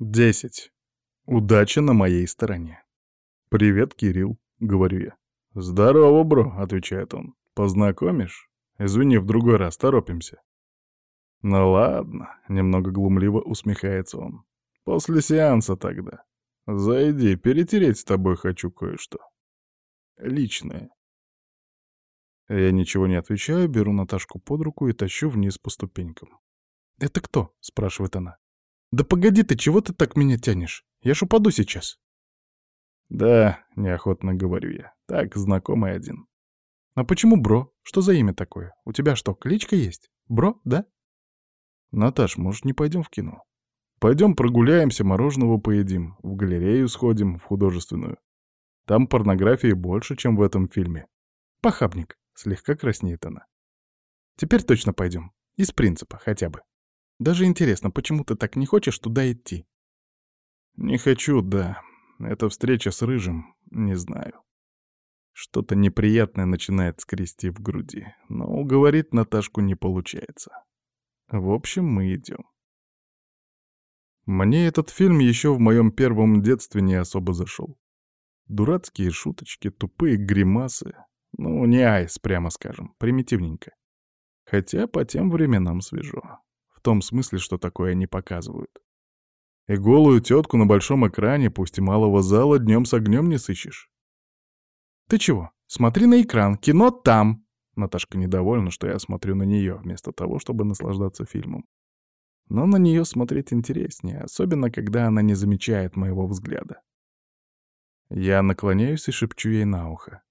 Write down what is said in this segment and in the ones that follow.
Десять. Удача на моей стороне. «Привет, Кирилл», — говорю я. «Здорово, бро», — отвечает он. «Познакомишь? Извини, в другой раз торопимся». «Ну ладно», — немного глумливо усмехается он. «После сеанса тогда. Зайди, перетереть с тобой хочу кое-что. Личное». Я ничего не отвечаю, беру Наташку под руку и тащу вниз по ступенькам. «Это кто?» — спрашивает она. «Да погоди ты, чего ты так меня тянешь? Я ж упаду сейчас». «Да», — неохотно говорю я, — «так, знакомый один». «А почему Бро? Что за имя такое? У тебя что, кличка есть? Бро, да?» «Наташ, может, не пойдем в кино? Пойдем прогуляемся, мороженого поедим, в галерею сходим, в художественную. Там порнографии больше, чем в этом фильме». «Похабник», — слегка краснеет она. «Теперь точно пойдем. Из принципа, хотя бы». Даже интересно, почему ты так не хочешь туда идти? Не хочу, да. Эта встреча с Рыжим, не знаю. Что-то неприятное начинает скрести в груди, но уговорить Наташку не получается. В общем, мы идем. Мне этот фильм еще в моем первом детстве не особо зашел. Дурацкие шуточки, тупые гримасы. Ну, не айс, прямо скажем, примитивненько. Хотя по тем временам свежо том смысле, что такое они показывают. И голую тетку на большом экране, пусть и малого зала, днем с огнем не сыщешь. «Ты чего? Смотри на экран, кино там!» Наташка недовольна, что я смотрю на нее, вместо того, чтобы наслаждаться фильмом. Но на нее смотреть интереснее, особенно когда она не замечает моего взгляда. Я наклоняюсь и шепчу ей на ухо.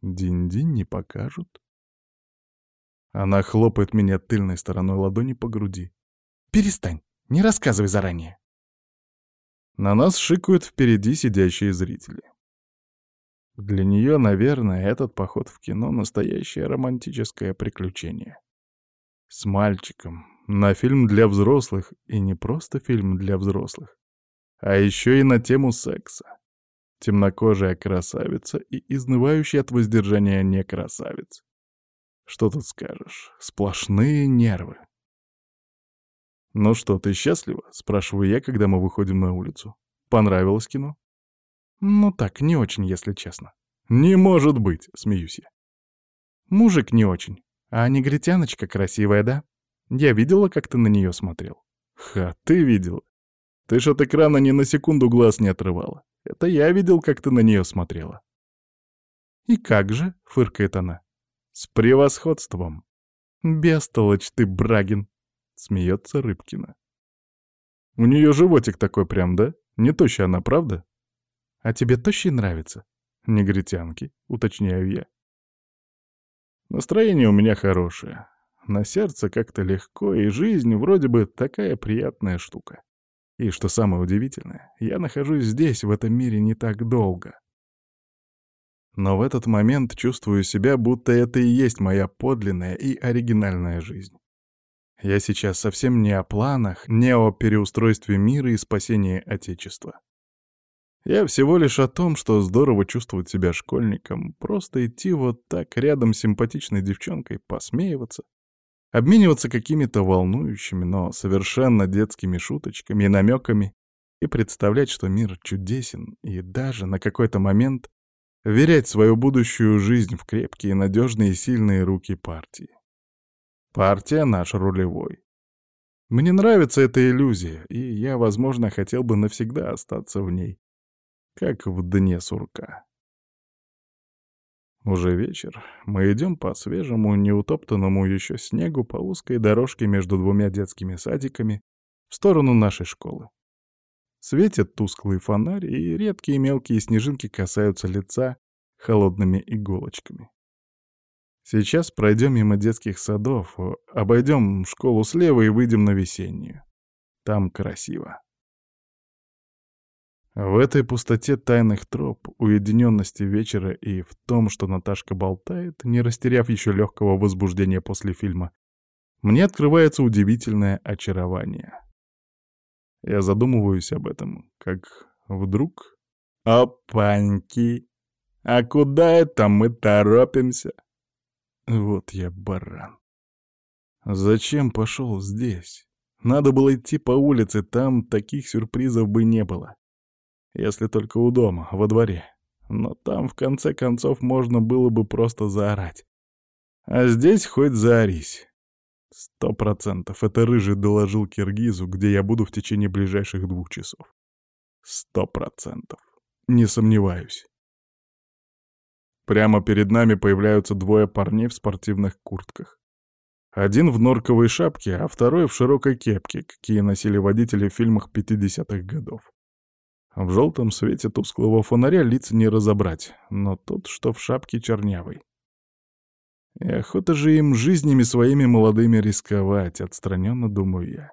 «Динь-динь не покажут?» Она хлопает меня тыльной стороной ладони по груди. «Перестань, не рассказывай заранее». На нас шикают впереди сидящие зрители. Для нее, наверное, этот поход в кино — настоящее романтическое приключение. С мальчиком, на фильм для взрослых, и не просто фильм для взрослых, а еще и на тему секса. Темнокожая красавица и изнывающий от воздержания не красавец. Что тут скажешь? Сплошные нервы. «Ну что, ты счастлива?» — спрашиваю я, когда мы выходим на улицу. «Понравилось кино?» «Ну так, не очень, если честно». «Не может быть!» — смеюсь я. «Мужик не очень, а негритяночка красивая, да? Я видела, как ты на нее смотрел». «Ха, ты видела. Ты ж от экрана ни на секунду глаз не отрывала. Это я видел, как ты на нее смотрела». «И как же?» — фыркает она. С превосходством. Бестолочь ты, Брагин, смеется Рыбкина. У нее животик такой прям, да? Не тощая она, правда? А тебе тощий нравится? Негритянки, уточняю я. Настроение у меня хорошее. На сердце как-то легко, и жизнь вроде бы такая приятная штука. И что самое удивительное, я нахожусь здесь, в этом мире, не так долго. Но в этот момент чувствую себя, будто это и есть моя подлинная и оригинальная жизнь. Я сейчас совсем не о планах, не о переустройстве мира и спасении Отечества. Я всего лишь о том, что здорово чувствовать себя школьником, просто идти вот так рядом с симпатичной девчонкой, посмеиваться, обмениваться какими-то волнующими, но совершенно детскими шуточками и намеками и представлять, что мир чудесен, и даже на какой-то момент верять свою будущую жизнь в крепкие, надежные и сильные руки партии. Партия наш рулевой. Мне нравится эта иллюзия, и я, возможно, хотел бы навсегда остаться в ней, как в дне сурка. Уже вечер. Мы идем по свежему, неутоптанному еще снегу по узкой дорожке между двумя детскими садиками в сторону нашей школы. Светит тусклый фонарь, и редкие мелкие снежинки касаются лица холодными иголочками. Сейчас пройдем мимо детских садов, обойдем школу слева и выйдем на весеннюю. Там красиво. В этой пустоте тайных троп, уединенности вечера и в том, что Наташка болтает, не растеряв еще легкого возбуждения после фильма, мне открывается удивительное очарование. Я задумываюсь об этом, как вдруг... Опаньки! А куда это мы торопимся? Вот я баран. Зачем пошел здесь? Надо было идти по улице, там таких сюрпризов бы не было. Если только у дома, во дворе. Но там, в конце концов, можно было бы просто заорать. А здесь хоть заорись. Сто процентов это Рыжий доложил Киргизу, где я буду в течение ближайших двух часов. Сто процентов. Не сомневаюсь. Прямо перед нами появляются двое парней в спортивных куртках. Один в норковой шапке, а второй в широкой кепке, какие носили водители в фильмах 50-х годов. В желтом свете тусклого фонаря лиц не разобрать, но тот, что в шапке чернявый. И охота же им жизнями своими молодыми рисковать, отстраненно думаю я.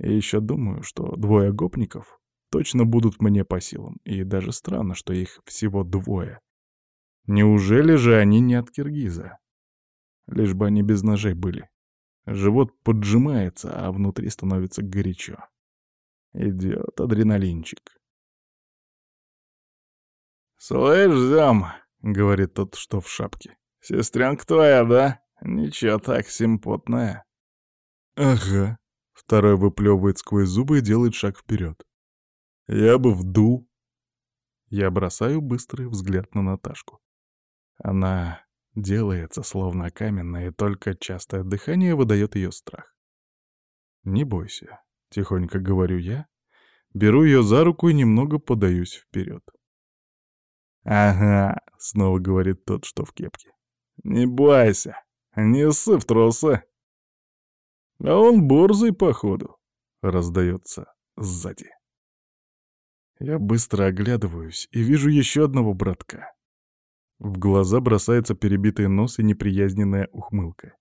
И еще думаю, что двое гопников точно будут мне по силам, и даже странно, что их всего двое. Неужели же они не от киргиза? Лишь бы они без ножей были. Живот поджимается, а внутри становится горячо. Идет адреналинчик. «Слышь, зям», — говорит тот, что в шапке, — «сестренка твоя, да? Ничего так, симпотная». «Ага», — второй выплевывает сквозь зубы и делает шаг вперед. «Я бы вдул». Я бросаю быстрый взгляд на Наташку. Она делается словно каменная, и только частое дыхание выдает ее страх. «Не бойся», — тихонько говорю я, беру ее за руку и немного подаюсь вперед. «Ага», — снова говорит тот, что в кепке. «Не бойся, не ссы в трусы». «А он борзый, походу», — раздается сзади. Я быстро оглядываюсь и вижу еще одного братка. В глаза бросается перебитый нос и неприязненная ухмылка.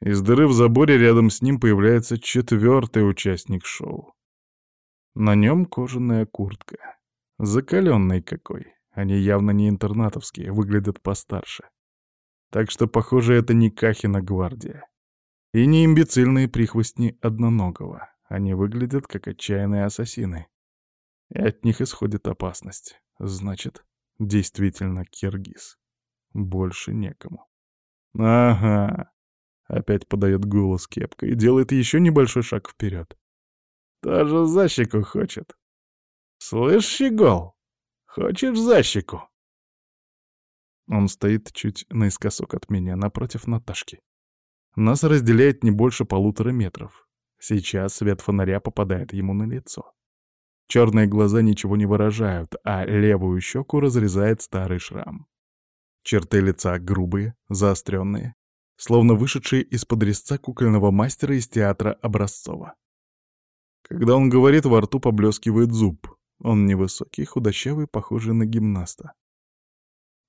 Из дыры в заборе рядом с ним появляется четвертый участник шоу. На нем кожаная куртка. Закаленный какой. Они явно не интернатовские, выглядят постарше. Так что, похоже, это не Кахина гвардия. И не имбецильные прихвостни Одноногого. Они выглядят как отчаянные ассасины. И от них исходит опасность. Значит, действительно киргиз. Больше некому. Ага. Опять подает голос кепка и делает еще небольшой шаг вперед. Тоже за щеку хочет. Слышь, щегол, Хочешь защику?» Он стоит чуть наискосок от меня, напротив Наташки. Нас разделяет не больше полутора метров. Сейчас свет фонаря попадает ему на лицо. Черные глаза ничего не выражают, а левую щеку разрезает старый шрам. Черты лица грубые, заостренные, словно вышедшие из-под резца кукольного мастера из театра Образцова. Когда он говорит, во рту поблескивает зуб, он невысокий, худощавый, похожий на гимнаста.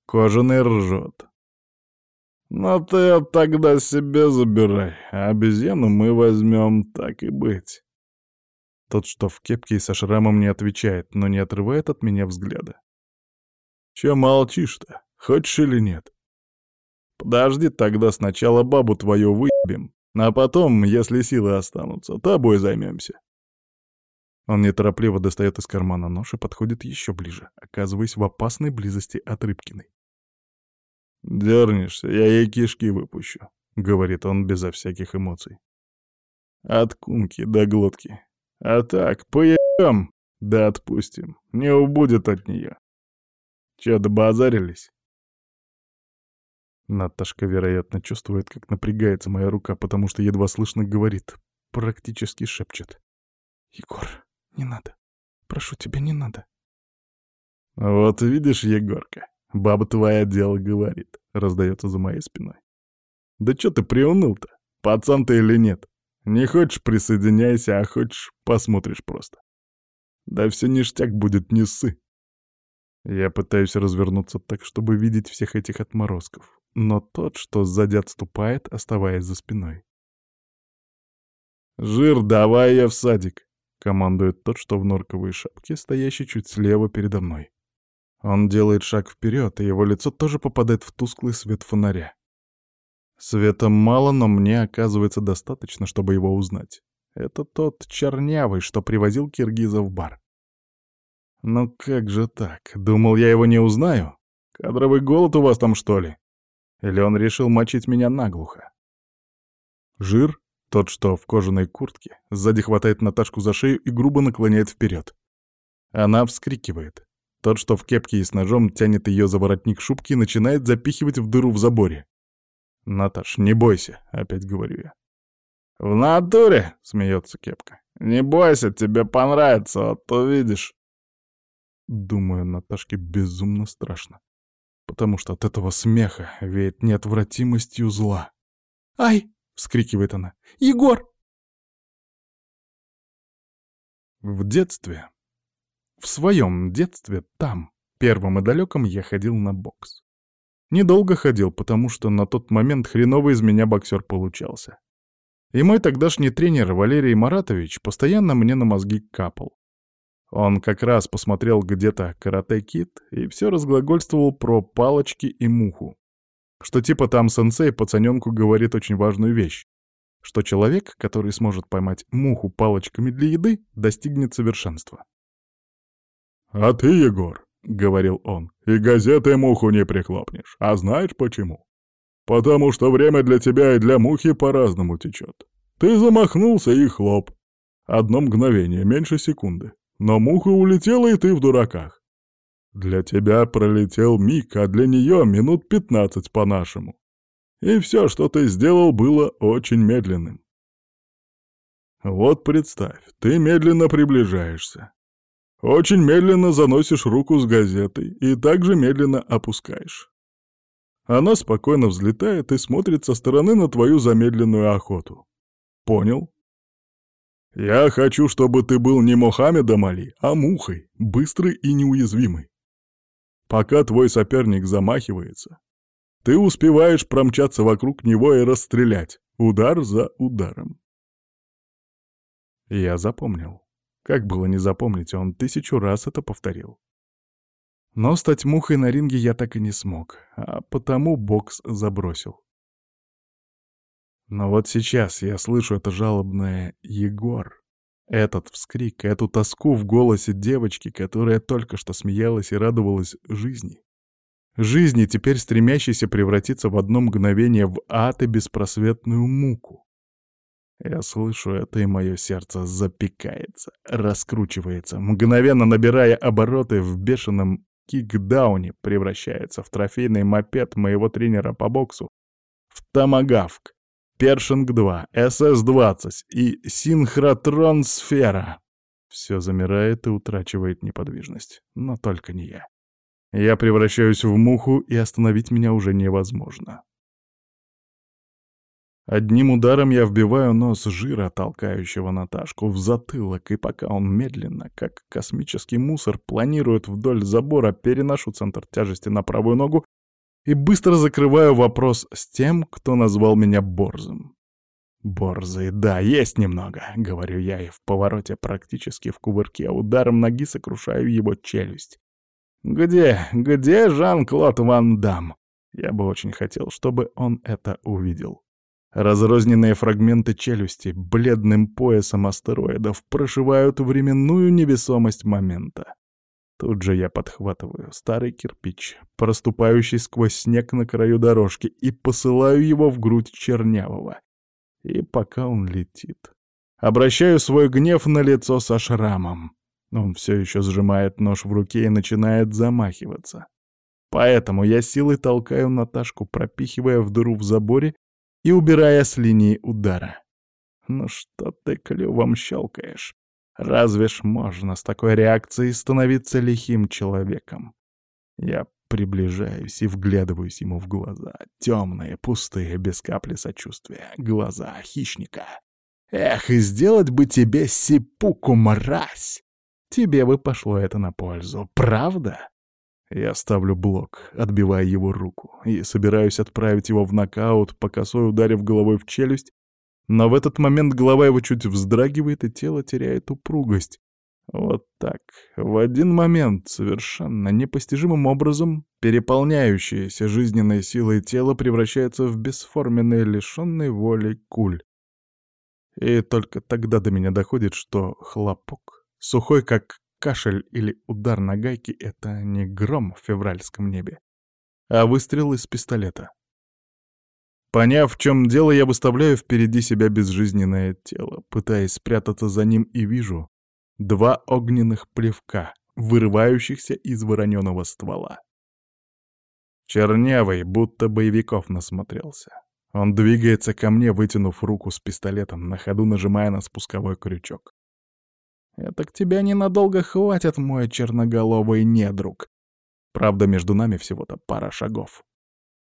Кожаный ржет. «Но «Ну ты тогда себе забирай, а обезьяну мы возьмем, так и быть». Тот, что в кепке и со шрамом, не отвечает, но не отрывает от меня взгляда. «Чё молчишь-то? Хочешь или нет?» «Подожди тогда сначала бабу твою выебем, а потом, если силы останутся, тобой займемся. Он неторопливо достает из кармана нож и подходит еще ближе, оказываясь в опасной близости от Рыбкиной. «Дернешься, я ей кишки выпущу», — говорит он безо всяких эмоций. «От кунки до глотки. А так, поебем, да отпустим. Не убудет от нее. Че, добазарились?» Наташка, вероятно, чувствует, как напрягается моя рука, потому что едва слышно говорит, практически шепчет. «Егор, не надо. Прошу тебя, не надо. Вот видишь, Егорка, баба твоя дело говорит, раздается за моей спиной. Да чё ты приуныл-то? Пацан ты или нет? Не хочешь — присоединяйся, а хочешь — посмотришь просто. Да все ништяк будет, не ссы. Я пытаюсь развернуться так, чтобы видеть всех этих отморозков, но тот, что сзади отступает, оставаясь за спиной. «Жир, давай я в садик!» — командует тот, что в норковой шапке, стоящий чуть слева передо мной. Он делает шаг вперед, и его лицо тоже попадает в тусклый свет фонаря. Света мало, но мне оказывается достаточно, чтобы его узнать. Это тот чернявый, что привозил киргиза в бар. Ну как же так? Думал, я его не узнаю? Кадровый голод у вас там, что ли? Или он решил мочить меня наглухо? Жир Тот, что в кожаной куртке, сзади хватает Наташку за шею и грубо наклоняет вперед. Она вскрикивает. Тот, что в кепке и с ножом, тянет ее за воротник шубки и начинает запихивать в дыру в заборе. «Наташ, не бойся», — опять говорю я. «В натуре?» — смеется кепка. «Не бойся, тебе понравится, вот увидишь». Думаю, Наташке безумно страшно, потому что от этого смеха веет неотвратимостью зла. «Ай!» — вскрикивает она. «Егор!» В детстве, в своем детстве, там, первым и далеком, я ходил на бокс. Недолго ходил, потому что на тот момент хреново из меня боксер получался. И мой тогдашний тренер Валерий Маратович постоянно мне на мозги капал. Он как раз посмотрел где-то «Карате-кит» и все разглагольствовал про палочки и муху. Что типа там сенсей пацаненку говорит очень важную вещь, что человек, который сможет поймать муху палочками для еды, достигнет совершенства. «А ты, Егор, — говорил он, — и газеты муху не прихлопнешь. А знаешь почему? Потому что время для тебя и для мухи по-разному течет. Ты замахнулся и хлоп. Одно мгновение, меньше секунды. Но муха улетела, и ты в дураках. Для тебя пролетел миг, а для нее минут пятнадцать по-нашему. И все, что ты сделал, было очень медленным. Вот представь, ты медленно приближаешься. Очень медленно заносишь руку с газетой и также медленно опускаешь. Она спокойно взлетает и смотрит со стороны на твою замедленную охоту. Понял? Я хочу, чтобы ты был не Мохаммедом Али, а мухой, быстрый и неуязвимый. Пока твой соперник замахивается, ты успеваешь промчаться вокруг него и расстрелять, удар за ударом. Я запомнил. Как было не запомнить, он тысячу раз это повторил. Но стать мухой на ринге я так и не смог, а потому бокс забросил. Но вот сейчас я слышу это жалобное «Егор». Этот вскрик, эту тоску в голосе девочки, которая только что смеялась и радовалась жизни. Жизни, теперь стремящейся превратиться в одно мгновение в ад и беспросветную муку. Я слышу это, и мое сердце запекается, раскручивается, мгновенно набирая обороты в бешеном кикдауне, превращается в трофейный мопед моего тренера по боксу, в томагавк, Першинг-2, СС-20 и Синхротрон-сфера. Все замирает и утрачивает неподвижность, но только не я. Я превращаюсь в муху, и остановить меня уже невозможно. Одним ударом я вбиваю нос жира, толкающего Наташку, в затылок, и пока он медленно, как космический мусор, планирует вдоль забора, переношу центр тяжести на правую ногу и быстро закрываю вопрос с тем, кто назвал меня Борзым. «Борзый, да, есть немного», — говорю я, и в повороте практически в кувырке ударом ноги сокрушаю его челюсть. «Где, где Жан-Клод Ван Дам?» Я бы очень хотел, чтобы он это увидел. Разрозненные фрагменты челюсти бледным поясом астероидов прошивают временную невесомость момента. Тут же я подхватываю старый кирпич, проступающий сквозь снег на краю дорожки, и посылаю его в грудь чернявого. И пока он летит, обращаю свой гнев на лицо со шрамом. Он все еще сжимает нож в руке и начинает замахиваться. Поэтому я силой толкаю Наташку, пропихивая в дыру в заборе и убирая с линии удара. Ну что ты клювом щелкаешь? Разве ж можно с такой реакцией становиться лихим человеком? Я приближаюсь и вглядываюсь ему в глаза. Темные, пустые, без капли сочувствия. Глаза хищника. Эх, и сделать бы тебе сипуку, мразь! Тебе бы пошло это на пользу, правда? Я ставлю блок, отбивая его руку, и собираюсь отправить его в нокаут, по косой ударив головой в челюсть, но в этот момент голова его чуть вздрагивает, и тело теряет упругость. Вот так, в один момент, совершенно непостижимым образом, переполняющееся жизненной силой тело превращается в бесформенный, лишенный воли куль. И только тогда до меня доходит, что хлопок, сухой как Кашель или удар на гайке — это не гром в февральском небе, а выстрел из пистолета. Поняв, в чем дело, я выставляю впереди себя безжизненное тело, пытаясь спрятаться за ним, и вижу два огненных плевка, вырывающихся из вороненого ствола. Чернявый, будто боевиков насмотрелся. Он двигается ко мне, вытянув руку с пистолетом, на ходу нажимая на спусковой крючок. «Это к тебя ненадолго хватит, мой черноголовый недруг. Правда, между нами всего-то пара шагов.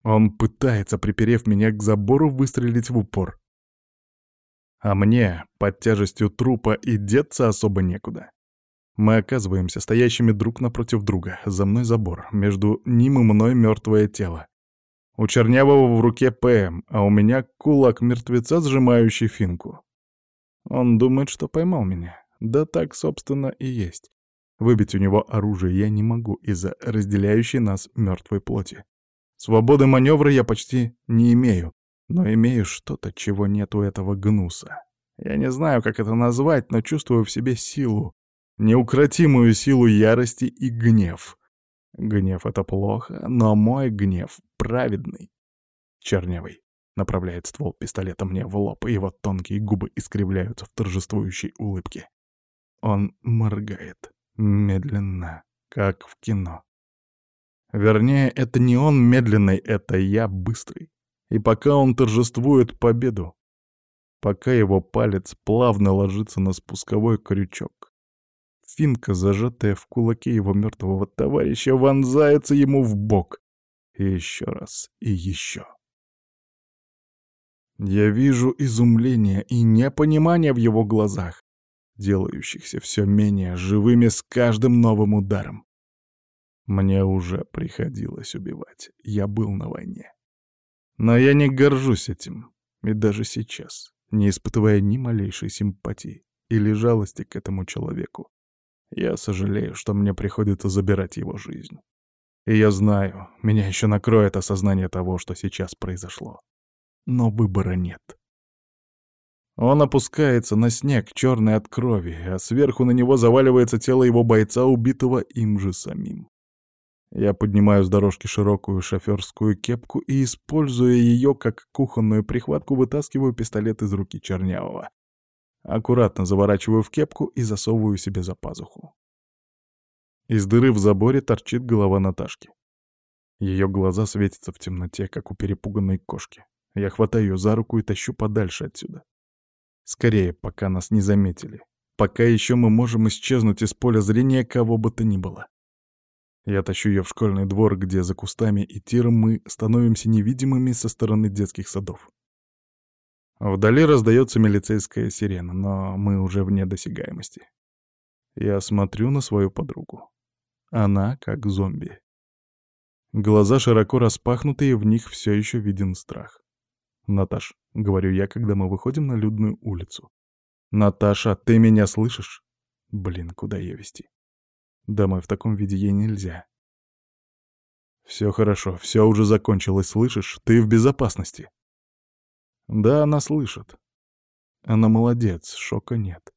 Он пытается, приперев меня к забору, выстрелить в упор. А мне, под тяжестью трупа, и деться особо некуда. Мы оказываемся стоящими друг напротив друга. За мной забор, между ним и мной мертвое тело. У Чернявого в руке ПМ, а у меня кулак мертвеца, сжимающий финку. Он думает, что поймал меня. Да так, собственно, и есть. Выбить у него оружие я не могу из-за разделяющей нас мертвой плоти. Свободы маневра я почти не имею, но имею что-то, чего нет у этого гнуса. Я не знаю, как это назвать, но чувствую в себе силу, неукротимую силу ярости и гнев. Гнев — это плохо, но мой гнев праведный. Чернявый направляет ствол пистолета мне в лоб, и его тонкие губы искривляются в торжествующей улыбке. Он моргает. Медленно, как в кино. Вернее, это не он медленный, это я быстрый. И пока он торжествует победу, пока его палец плавно ложится на спусковой крючок, финка, зажатая в кулаке его мертвого товарища, вонзается ему в бок. И еще раз, и еще. Я вижу изумление и непонимание в его глазах, делающихся все менее живыми с каждым новым ударом. Мне уже приходилось убивать, я был на войне. Но я не горжусь этим, и даже сейчас, не испытывая ни малейшей симпатии или жалости к этому человеку, я сожалею, что мне приходится забирать его жизнь. И я знаю, меня еще накроет осознание того, что сейчас произошло. Но выбора нет. Он опускается на снег, черный от крови, а сверху на него заваливается тело его бойца, убитого им же самим. Я поднимаю с дорожки широкую шоферскую кепку и, используя ее как кухонную прихватку, вытаскиваю пистолет из руки Чернявого. Аккуратно заворачиваю в кепку и засовываю себе за пазуху. Из дыры в заборе торчит голова Наташки. Ее глаза светятся в темноте, как у перепуганной кошки. Я хватаю ее за руку и тащу подальше отсюда. Скорее, пока нас не заметили. Пока еще мы можем исчезнуть из поля зрения кого бы то ни было. Я тащу ее в школьный двор, где за кустами и тиром мы становимся невидимыми со стороны детских садов. Вдали раздается милицейская сирена, но мы уже вне досягаемости. Я смотрю на свою подругу. Она как зомби. Глаза широко распахнуты, и в них все еще виден страх. «Наташ», — говорю я, когда мы выходим на людную улицу. «Наташа, ты меня слышишь?» Блин, куда ее вести? Домой в таком виде ей нельзя. Все хорошо, все уже закончилось, слышишь? Ты в безопасности. Да, она слышит. Она молодец, шока нет.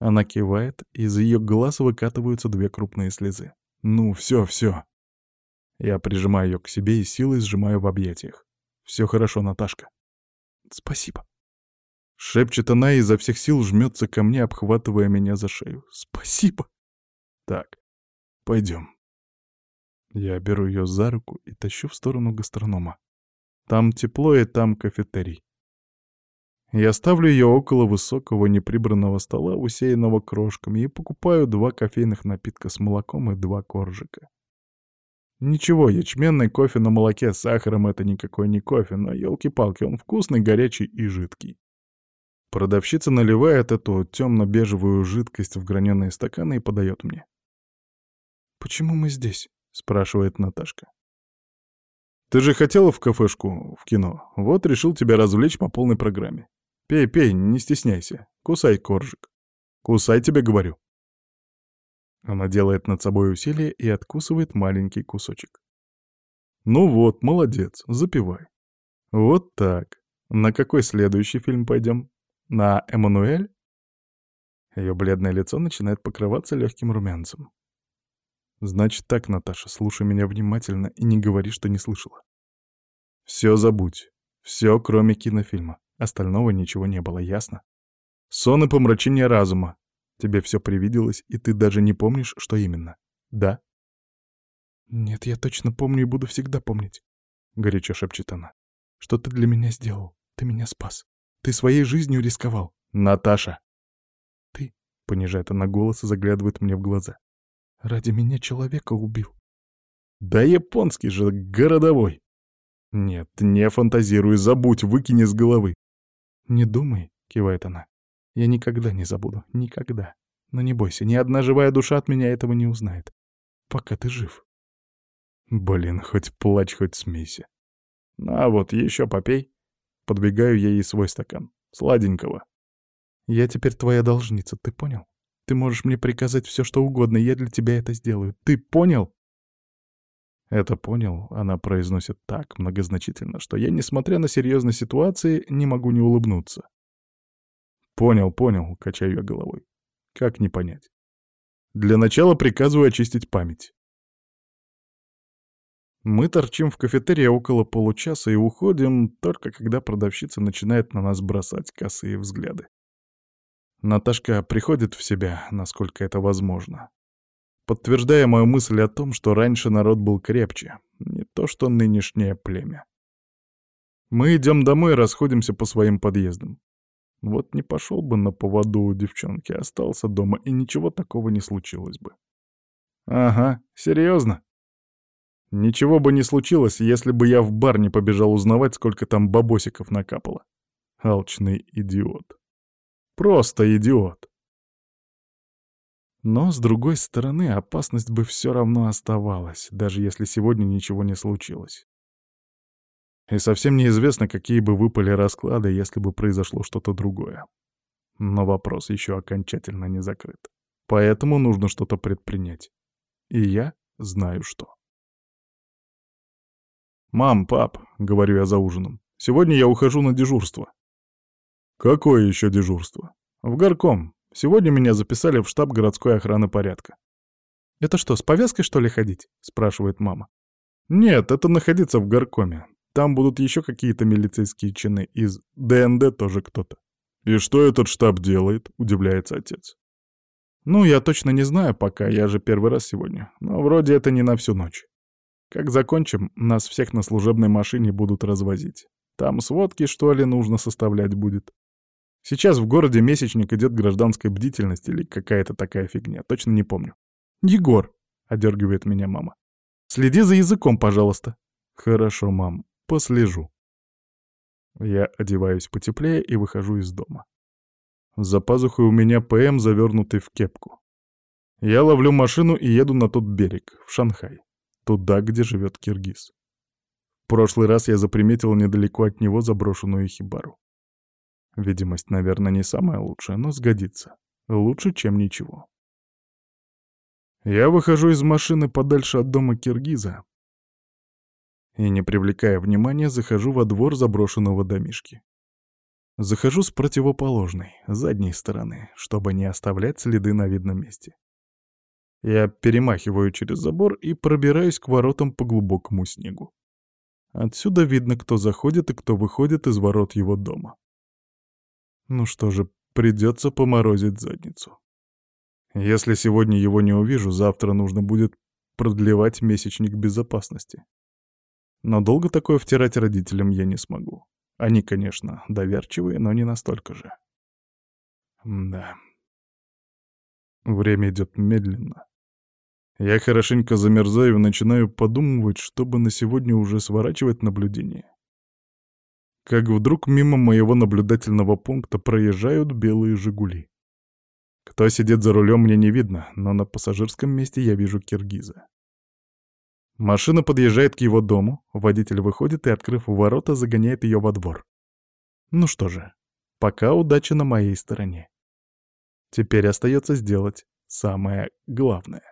Она кивает, из ее глаз выкатываются две крупные слезы. Ну, все, все. Я прижимаю ее к себе и силой сжимаю в объятиях. Все хорошо, Наташка. Спасибо. Шепчет она и изо всех сил жмется ко мне, обхватывая меня за шею. Спасибо. Так, пойдем. Я беру ее за руку и тащу в сторону гастронома. Там тепло и там кафетерий. Я ставлю ее около высокого неприбранного стола, усеянного крошками, и покупаю два кофейных напитка с молоком и два коржика. Ничего, ячменный кофе на молоке с сахаром — это никакой не кофе, но елки-палки, он вкусный, горячий и жидкий. Продавщица наливает эту темно-бежевую жидкость в граненые стаканы и подает мне. «Почему мы здесь?» — спрашивает Наташка. Ты же хотела в кафешку, в кино. Вот решил тебя развлечь по полной программе. Пей, пей, не стесняйся. Кусай коржик. Кусай, тебе говорю. Она делает над собой усилие и откусывает маленький кусочек. Ну вот, молодец, запивай. Вот так. На какой следующий фильм пойдем? На Эммануэль? Ее бледное лицо начинает покрываться легким румянцем. Значит так, Наташа, слушай меня внимательно и не говори, что не слышала. Все забудь. Все, кроме кинофильма. Остального ничего не было, ясно? Сон и помрачение разума. Тебе все привиделось, и ты даже не помнишь, что именно. Да? Нет, я точно помню и буду всегда помнить. Горячо шепчет она. Что ты для меня сделал? Ты меня спас. Ты своей жизнью рисковал. Наташа. Ты, понижает она голос и заглядывает мне в глаза. Ради меня человека убил. Да японский же, городовой. Нет, не фантазируй, забудь, выкини с головы. Не думай, кивает она. Я никогда не забуду, никогда. Но не бойся, ни одна живая душа от меня этого не узнает. Пока ты жив. Блин, хоть плачь, хоть смейся. Ну, а вот еще попей. Подбегаю ей свой стакан. Сладенького. Я теперь твоя должница, ты понял? Ты можешь мне приказать все, что угодно, я для тебя это сделаю. Ты понял? Это понял, она произносит так многозначительно, что я, несмотря на серьезные ситуации, не могу не улыбнуться. Понял, понял, качаю я головой. Как не понять? Для начала приказываю очистить память. Мы торчим в кафетерии около получаса и уходим, только когда продавщица начинает на нас бросать косые взгляды. Наташка приходит в себя, насколько это возможно подтверждая мою мысль о том, что раньше народ был крепче, не то что нынешнее племя. Мы идем домой и расходимся по своим подъездам. Вот не пошел бы на поводу у девчонки, остался дома, и ничего такого не случилось бы. Ага, серьезно? Ничего бы не случилось, если бы я в бар не побежал узнавать, сколько там бабосиков накапало. Алчный идиот. Просто идиот. Но, с другой стороны, опасность бы все равно оставалась, даже если сегодня ничего не случилось. И совсем неизвестно, какие бы выпали расклады, если бы произошло что-то другое. Но вопрос еще окончательно не закрыт. Поэтому нужно что-то предпринять. И я знаю что. «Мам, пап», — говорю я за ужином, — «сегодня я ухожу на дежурство». «Какое еще дежурство?» «В горком. Сегодня меня записали в штаб городской охраны порядка. «Это что, с повязкой, что ли, ходить?» — спрашивает мама. «Нет, это находиться в горкоме. Там будут еще какие-то милицейские чины. Из ДНД тоже кто-то». «И что этот штаб делает?» — удивляется отец. «Ну, я точно не знаю пока, я же первый раз сегодня. Но вроде это не на всю ночь. Как закончим, нас всех на служебной машине будут развозить. Там сводки, что ли, нужно составлять будет. Сейчас в городе месячник идет гражданская бдительность или какая-то такая фигня, точно не помню. «Егор!» — одергивает меня мама. «Следи за языком, пожалуйста». «Хорошо, мам, послежу». Я одеваюсь потеплее и выхожу из дома. За пазухой у меня ПМ, завернутый в кепку. Я ловлю машину и еду на тот берег, в Шанхай, туда, где живет киргиз. В прошлый раз я заприметил недалеко от него заброшенную хибару. Видимость, наверное, не самая лучшая, но сгодится. Лучше, чем ничего. Я выхожу из машины подальше от дома Киргиза и, не привлекая внимания, захожу во двор заброшенного домишки. Захожу с противоположной, задней стороны, чтобы не оставлять следы на видном месте. Я перемахиваю через забор и пробираюсь к воротам по глубокому снегу. Отсюда видно, кто заходит и кто выходит из ворот его дома. Ну что же, придется поморозить задницу. Если сегодня его не увижу, завтра нужно будет продлевать месячник безопасности. Но долго такое втирать родителям я не смогу. Они, конечно, доверчивые, но не настолько же. Да. Время идет медленно. Я хорошенько замерзаю и начинаю подумывать, чтобы на сегодня уже сворачивать наблюдение как вдруг мимо моего наблюдательного пункта проезжают белые «Жигули». Кто сидит за рулем, мне не видно, но на пассажирском месте я вижу киргиза. Машина подъезжает к его дому, водитель выходит и, открыв ворота, загоняет ее во двор. Ну что же, пока удача на моей стороне. Теперь остается сделать самое главное.